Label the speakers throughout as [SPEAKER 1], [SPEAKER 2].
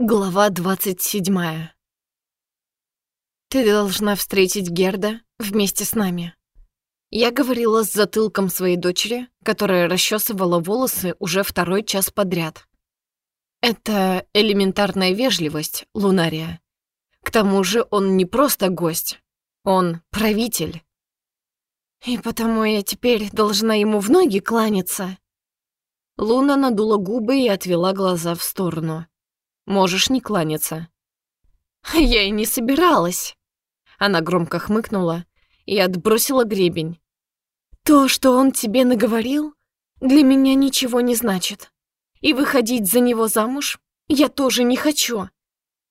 [SPEAKER 1] Глава двадцать седьмая. Ты должна встретить Герда вместе с нами. Я говорила с затылком своей дочери, которая расчесывала волосы уже второй час подряд. Это элементарная вежливость, Лунария. К тому же он не просто гость, он правитель. И потому я теперь должна ему в ноги кланяться. Луна надула губы и отвела глаза в сторону. Можешь не кланяться». «Я и не собиралась». Она громко хмыкнула и отбросила гребень. «То, что он тебе наговорил, для меня ничего не значит. И выходить за него замуж я тоже не хочу.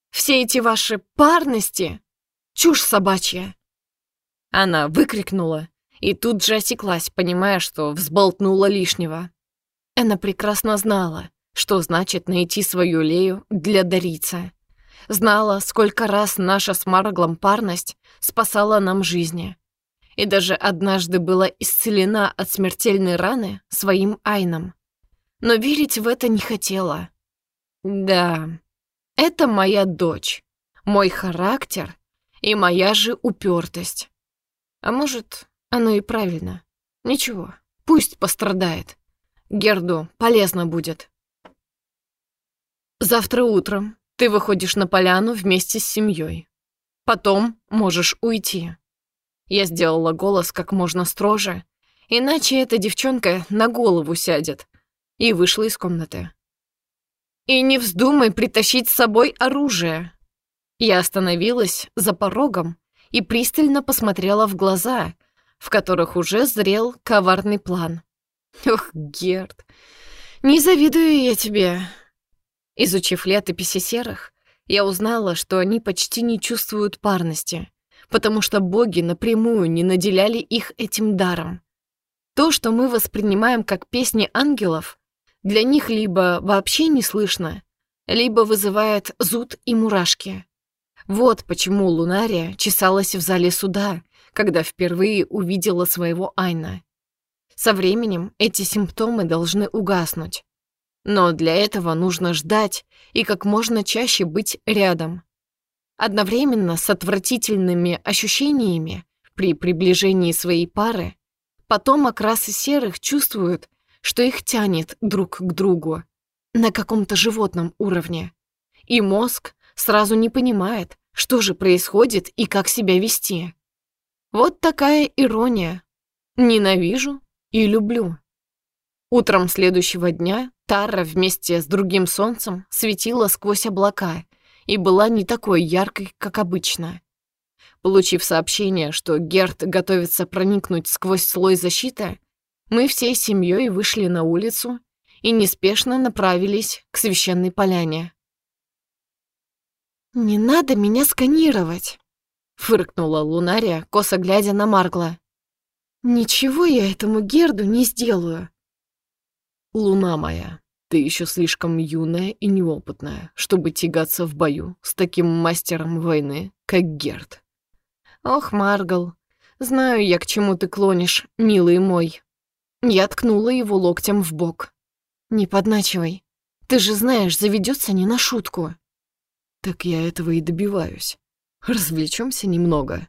[SPEAKER 1] Все эти ваши парности — чушь собачья». Она выкрикнула и тут же осеклась, понимая, что взболтнула лишнего. Она прекрасно знала, что значит найти свою Лею для Дарица. Знала, сколько раз наша с Марглом парность спасала нам жизни. И даже однажды была исцелена от смертельной раны своим Айном. Но верить в это не хотела. Да, это моя дочь, мой характер и моя же упертость. А может, оно и правильно. Ничего, пусть пострадает. Герду полезно будет. Завтра утром ты выходишь на поляну вместе с семьей. Потом можешь уйти. Я сделала голос как можно строже, иначе эта девчонка на голову сядет, и вышла из комнаты. И не вздумай притащить с собой оружие. Я остановилась за порогом и пристально посмотрела в глаза, в которых уже зрел коварный план. Ох, Герд, не завидую я тебе. Изучив летописи серых, я узнала, что они почти не чувствуют парности, потому что боги напрямую не наделяли их этим даром. То, что мы воспринимаем как песни ангелов, для них либо вообще не слышно, либо вызывает зуд и мурашки. Вот почему Лунария чесалась в зале суда, когда впервые увидела своего Айна. Со временем эти симптомы должны угаснуть. Но для этого нужно ждать и как можно чаще быть рядом. Одновременно с отвратительными ощущениями при приближении своей пары, потом окрасы серых чувствуют, что их тянет друг к другу на каком-то животном уровне. И мозг сразу не понимает, что же происходит и как себя вести. Вот такая ирония. Ненавижу и люблю. Утром следующего дня Тара вместе с другим солнцем светила сквозь облака и была не такой яркой, как обычно. Получив сообщение, что Герт готовится проникнуть сквозь слой защиты, мы всей семьей вышли на улицу и неспешно направились к священной поляне. «Не надо меня сканировать!» — фыркнула Лунария, косо глядя на Маргла. «Ничего я этому Герду не сделаю.
[SPEAKER 2] «Луна моя, ты еще слишком юная и неопытная, чтобы тягаться в бою с таким мастером войны, как Герд».
[SPEAKER 1] «Ох, Маргал, знаю я, к чему ты клонишь, милый мой». Я ткнула его локтем в бок. «Не подначивай. Ты же знаешь, заведется не на шутку».
[SPEAKER 2] «Так я этого и добиваюсь. Развлечемся немного».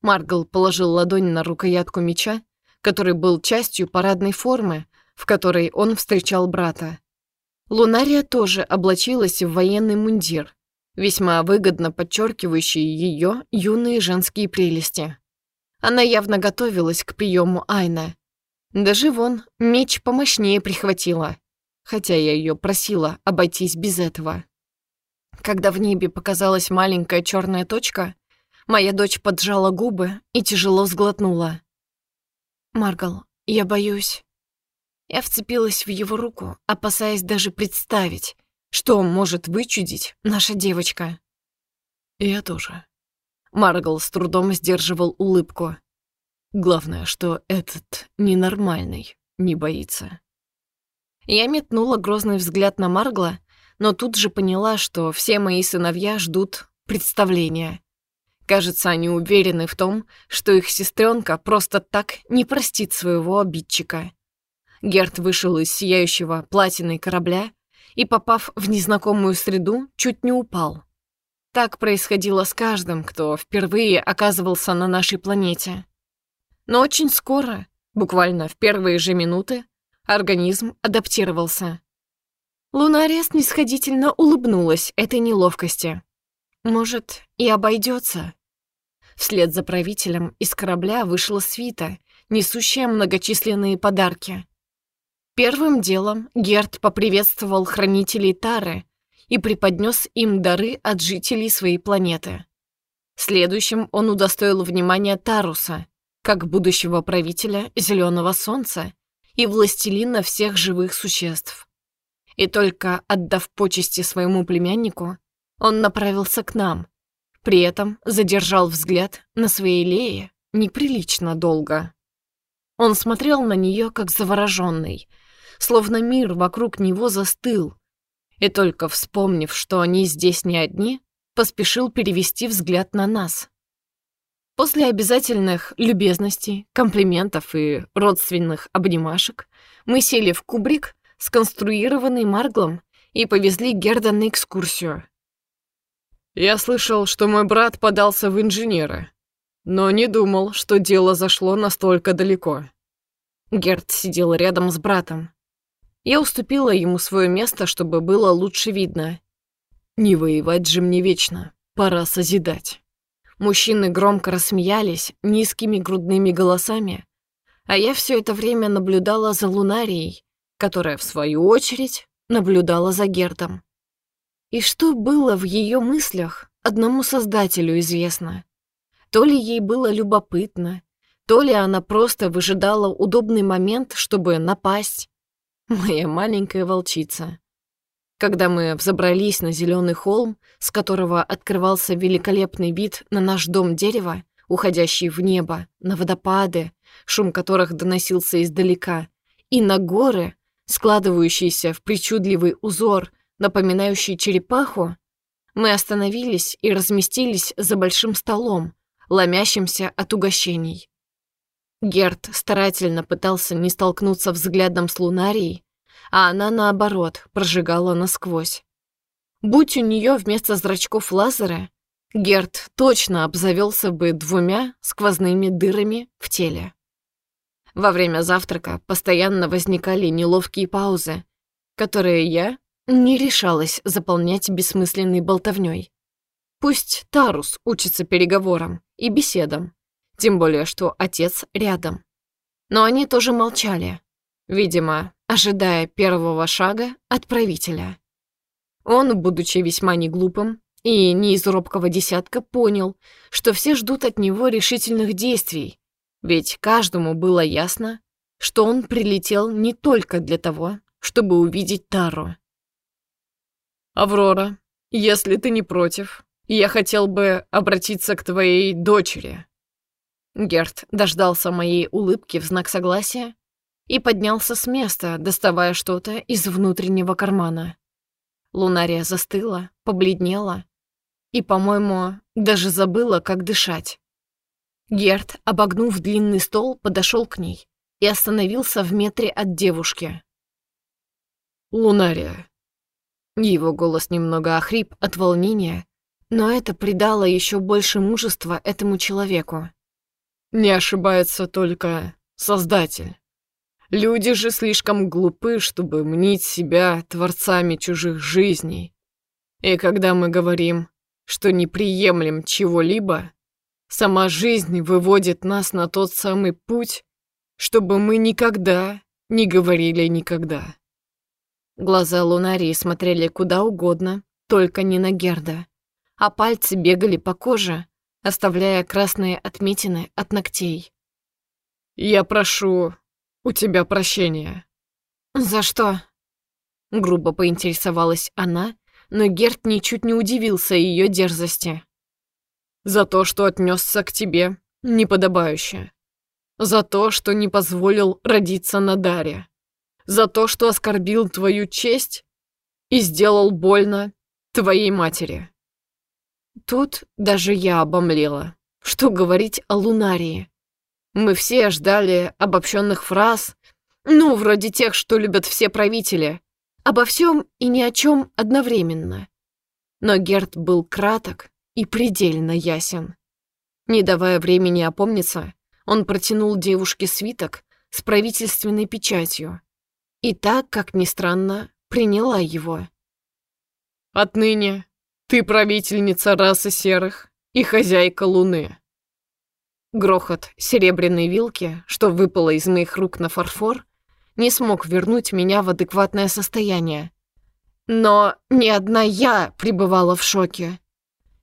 [SPEAKER 1] Маргал положил ладонь на рукоятку меча, который был частью парадной формы, в которой он встречал брата. Лунария тоже облачилась в военный мундир, весьма выгодно подчеркивающий ее юные женские прелести. Она явно готовилась к приему Айна. Даже вон меч помощнее прихватила, хотя я ее просила обойтись без этого. Когда в небе показалась маленькая черная точка, моя дочь поджала губы и тяжело сглотнула. «Маргал, я боюсь...» Я вцепилась в его руку, опасаясь даже представить, что может вычудить наша девочка.
[SPEAKER 2] Я тоже.
[SPEAKER 1] Маргал с трудом сдерживал улыбку.
[SPEAKER 2] Главное, что этот ненормальный не боится.
[SPEAKER 1] Я метнула грозный взгляд на Маргла, но тут же поняла, что все мои сыновья ждут представления. Кажется, они уверены в том, что их сестренка просто так не простит своего обидчика. Герт вышел из сияющего платиной корабля и, попав в незнакомую среду, чуть не упал. Так происходило с каждым, кто впервые оказывался на нашей планете. Но очень скоро, буквально в первые же минуты, организм адаптировался. Лунария снисходительно улыбнулась этой неловкости. Может, и обойдется. Вслед за правителем из корабля вышла свита, несущая многочисленные подарки. Первым делом Герд поприветствовал хранителей Тары и преподнес им дары от жителей своей планеты. Следующим он удостоил внимания Таруса, как будущего правителя Зеленого Солнца и властелина всех живых существ. И только отдав почести своему племяннику, он направился к нам, при этом задержал взгляд на своей Лее неприлично долго. Он смотрел на нее как завороженный — словно мир вокруг него застыл, и только вспомнив, что они здесь не одни, поспешил перевести взгляд на нас. После обязательных любезностей, комплиментов и родственных обнимашек мы сели в кубрик, сконструированный Марглом, и повезли Герда на экскурсию.
[SPEAKER 2] «Я слышал, что мой брат подался в инженеры, но не думал, что дело зашло настолько далеко».
[SPEAKER 1] Герд сидел рядом с братом, я уступила ему свое место, чтобы было лучше видно.
[SPEAKER 2] Не воевать же мне вечно, пора созидать.
[SPEAKER 1] Мужчины громко рассмеялись низкими грудными голосами, а я все это время наблюдала за Лунарией, которая, в свою очередь, наблюдала за Гертом. И что было в ее мыслях, одному Создателю известно. То ли ей было любопытно, то ли она просто выжидала удобный момент, чтобы напасть, Моя маленькая волчица. Когда мы взобрались на зеленый холм, с которого открывался великолепный вид на наш дом дерева, уходящий в небо, на водопады, шум которых доносился издалека, и на горы, складывающиеся в причудливый узор, напоминающий черепаху, мы остановились и разместились за большим столом, ломящимся от угощений. Герт старательно пытался не столкнуться взглядом с Лунарией, а она, наоборот, прожигала насквозь. Будь у нее вместо зрачков лазеры, Герт точно обзавелся бы двумя сквозными дырами в теле. Во время завтрака постоянно возникали неловкие паузы, которые я не решалась заполнять бессмысленной болтовней. Пусть Тарус учится переговорам и беседам, тем более, что отец рядом. Но они тоже молчали, видимо, ожидая первого шага от правителя. Он, будучи весьма неглупым и не из робкого десятка, понял, что все ждут от него решительных действий, ведь каждому было ясно, что он прилетел не только для того, чтобы увидеть Тару.
[SPEAKER 2] «Аврора, если ты не против, я хотел бы обратиться к твоей дочери»,
[SPEAKER 1] Герт дождался моей улыбки в знак согласия и поднялся с места, доставая что-то из внутреннего кармана. Лунария застыла, побледнела и, по-моему, даже забыла, как дышать. Герт, обогнув длинный стол, подошел к ней и остановился в метре от девушки.
[SPEAKER 2] «Лунария».
[SPEAKER 1] Его голос немного охрип от волнения, но это придало еще больше мужества этому человеку.
[SPEAKER 2] Не ошибается только Создатель. Люди же слишком глупы, чтобы мнить себя творцами чужих жизней. И когда мы говорим, что не приемлем чего-либо, сама жизнь выводит нас на тот самый путь, чтобы мы никогда не говорили никогда.
[SPEAKER 1] Глаза Лунарии смотрели куда угодно, только не на Герда, а пальцы бегали по коже, оставляя красные отметины от ногтей.
[SPEAKER 2] «Я прошу у тебя прощения».
[SPEAKER 1] «За что?» Грубо поинтересовалась она, но Герт ничуть не удивился ее дерзости.
[SPEAKER 2] «За то, что отнесся к тебе неподобающе. За то, что не позволил родиться на Даре. За то, что оскорбил твою честь и сделал больно твоей матери».
[SPEAKER 1] Тут даже я обомлела. Что говорить о Лунарии? Мы все ждали обобщенных фраз, ну, вроде тех, что любят все правители. обо всем и ни о чем одновременно. Но Герт был краток и предельно ясен. Не давая времени опомниться, он протянул девушке свиток с правительственной печатью. И так, как ни странно, приняла его.
[SPEAKER 2] «Отныне ты правительница расы серых и хозяйка луны».
[SPEAKER 1] Грохот серебряной вилки, что выпало из моих рук на фарфор, не смог вернуть меня в адекватное состояние. Но не одна я пребывала в шоке.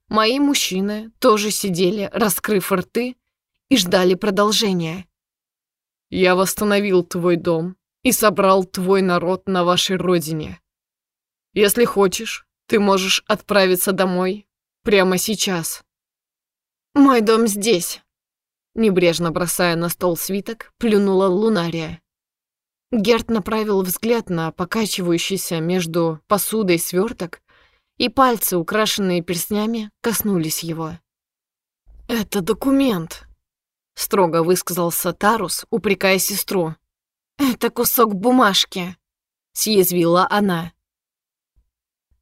[SPEAKER 1] Мои мужчины тоже сидели, раскрыв рты, и ждали продолжения.
[SPEAKER 2] «Я восстановил твой дом и собрал твой народ на вашей родине. Если хочешь, ты можешь отправиться домой прямо сейчас».
[SPEAKER 1] «Мой дом здесь», — небрежно бросая на стол свиток, плюнула Лунария. Герт направил взгляд на покачивающийся между посудой сверток, и пальцы, украшенные перстнями, коснулись его. «Это документ», — строго высказался Тарус, упрекая сестру. «Это кусок бумажки», — съязвила она.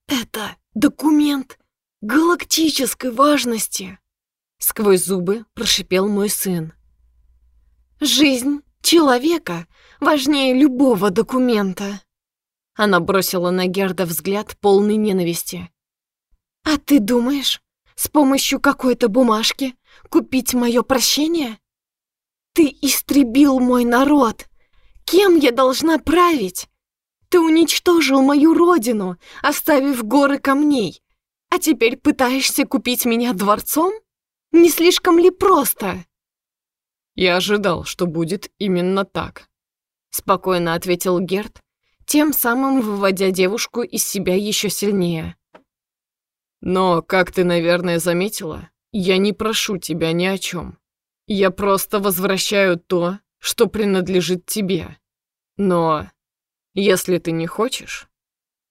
[SPEAKER 1] «Это документ галактической важности», — сквозь зубы прошипел мой сын. «Жизнь человека важнее любого документа». Она бросила на Герда взгляд полный ненависти. «А ты думаешь, с помощью какой-то бумажки купить мое прощение? Ты истребил мой народ. Кем я должна править? Ты уничтожил мою родину, оставив горы камней. А теперь пытаешься купить меня дворцом? Не слишком ли просто?»
[SPEAKER 2] «Я ожидал, что будет именно так», — спокойно ответил Герд,
[SPEAKER 1] тем самым выводя девушку из себя еще сильнее.
[SPEAKER 2] Но, как ты, наверное, заметила, я не прошу тебя ни о чем. Я просто возвращаю то, что принадлежит тебе. Но если ты не хочешь...»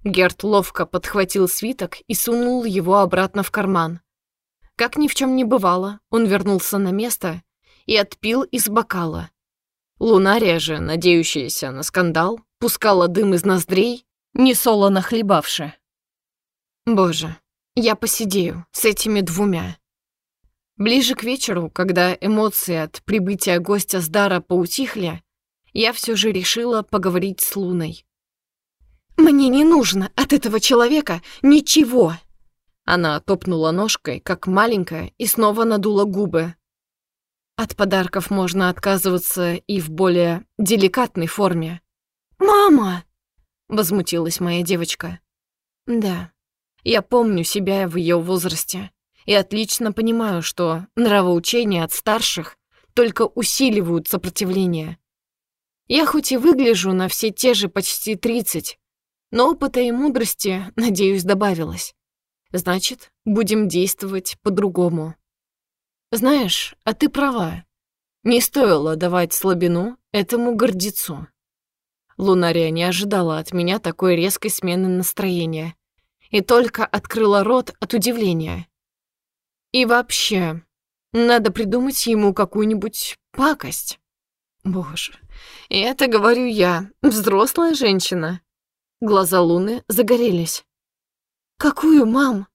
[SPEAKER 1] Герт ловко подхватил свиток и сунул его обратно в карман. Как ни в чем не бывало, он вернулся на место и отпил из бокала. Лунария же, надеющаяся на скандал, пускала дым из ноздрей, не солоно хлебавши. Боже, я посидею с этими двумя. Ближе к вечеру, когда эмоции от прибытия гостя с дара поутихли, я все же решила поговорить с Луной. «Мне не нужно от этого человека ничего!» Она топнула ножкой, как маленькая, и снова надула губы. От подарков можно отказываться и в более деликатной форме. «Мама!» — возмутилась моя девочка. «Да, я помню себя в ее возрасте и отлично понимаю, что нравоучения от старших только усиливают сопротивление. Я хоть и выгляжу на все те же почти 30, но опыта и мудрости, надеюсь, добавилось. Значит, будем действовать по-другому. Знаешь, а ты права. Не стоило давать слабину этому гордецу. Лунария не ожидала от меня такой резкой смены настроения и только открыла рот от удивления. И вообще, надо придумать ему какую-нибудь пакость. Боже, это говорю я, взрослая женщина. Глаза Луны загорелись. Какую, мам?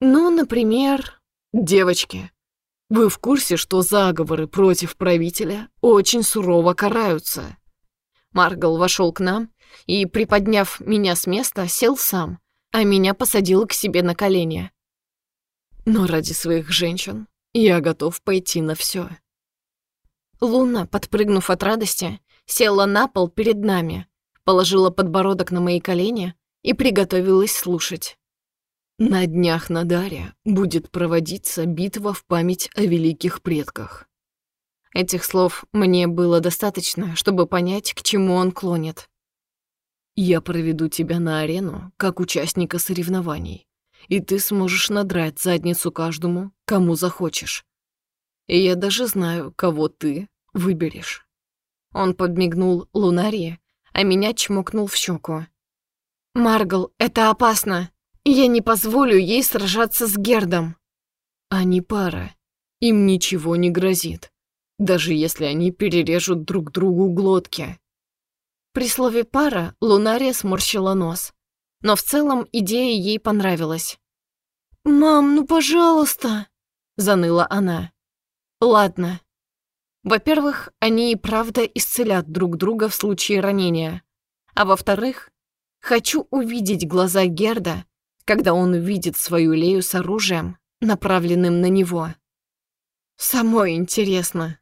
[SPEAKER 1] Ну, например, девочки. Вы в курсе, что заговоры против правителя очень сурово караются? Маргал вошел к нам и, приподняв меня с места, сел сам, а меня посадил к себе на колени. Но ради своих женщин я готов пойти на все. Луна, подпрыгнув от радости, села на пол перед нами, положила подбородок на мои колени и приготовилась слушать. На днях на Даре будет проводиться битва в память о великих предках. Этих слов мне было достаточно, чтобы понять, к чему он клонит. Я проведу тебя на арену, как участника соревнований, и ты сможешь надрать задницу каждому, кому захочешь. И я даже знаю, кого ты выберешь. Он подмигнул Лунарии, а меня чмокнул в щеку. «Маргл, это опасно. Я не позволю ей сражаться с Гердом». «Они пара. Им ничего не грозит даже если они перережут друг другу глотки. При слове «пара» Лунария сморщила нос. Но в целом идея ей понравилась. «Мам, ну пожалуйста!» — заныла она. «Ладно». Во-первых, они и правда исцелят друг друга в случае ранения. А во-вторых, хочу увидеть глаза Герда, когда он увидит свою Лею с оружием, направленным на него. Самой интересно,